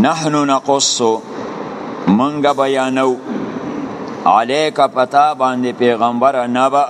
نحنو نقصو منگا بیانو علیکا پتا باندې پیغمبر نبا